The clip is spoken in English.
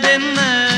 denne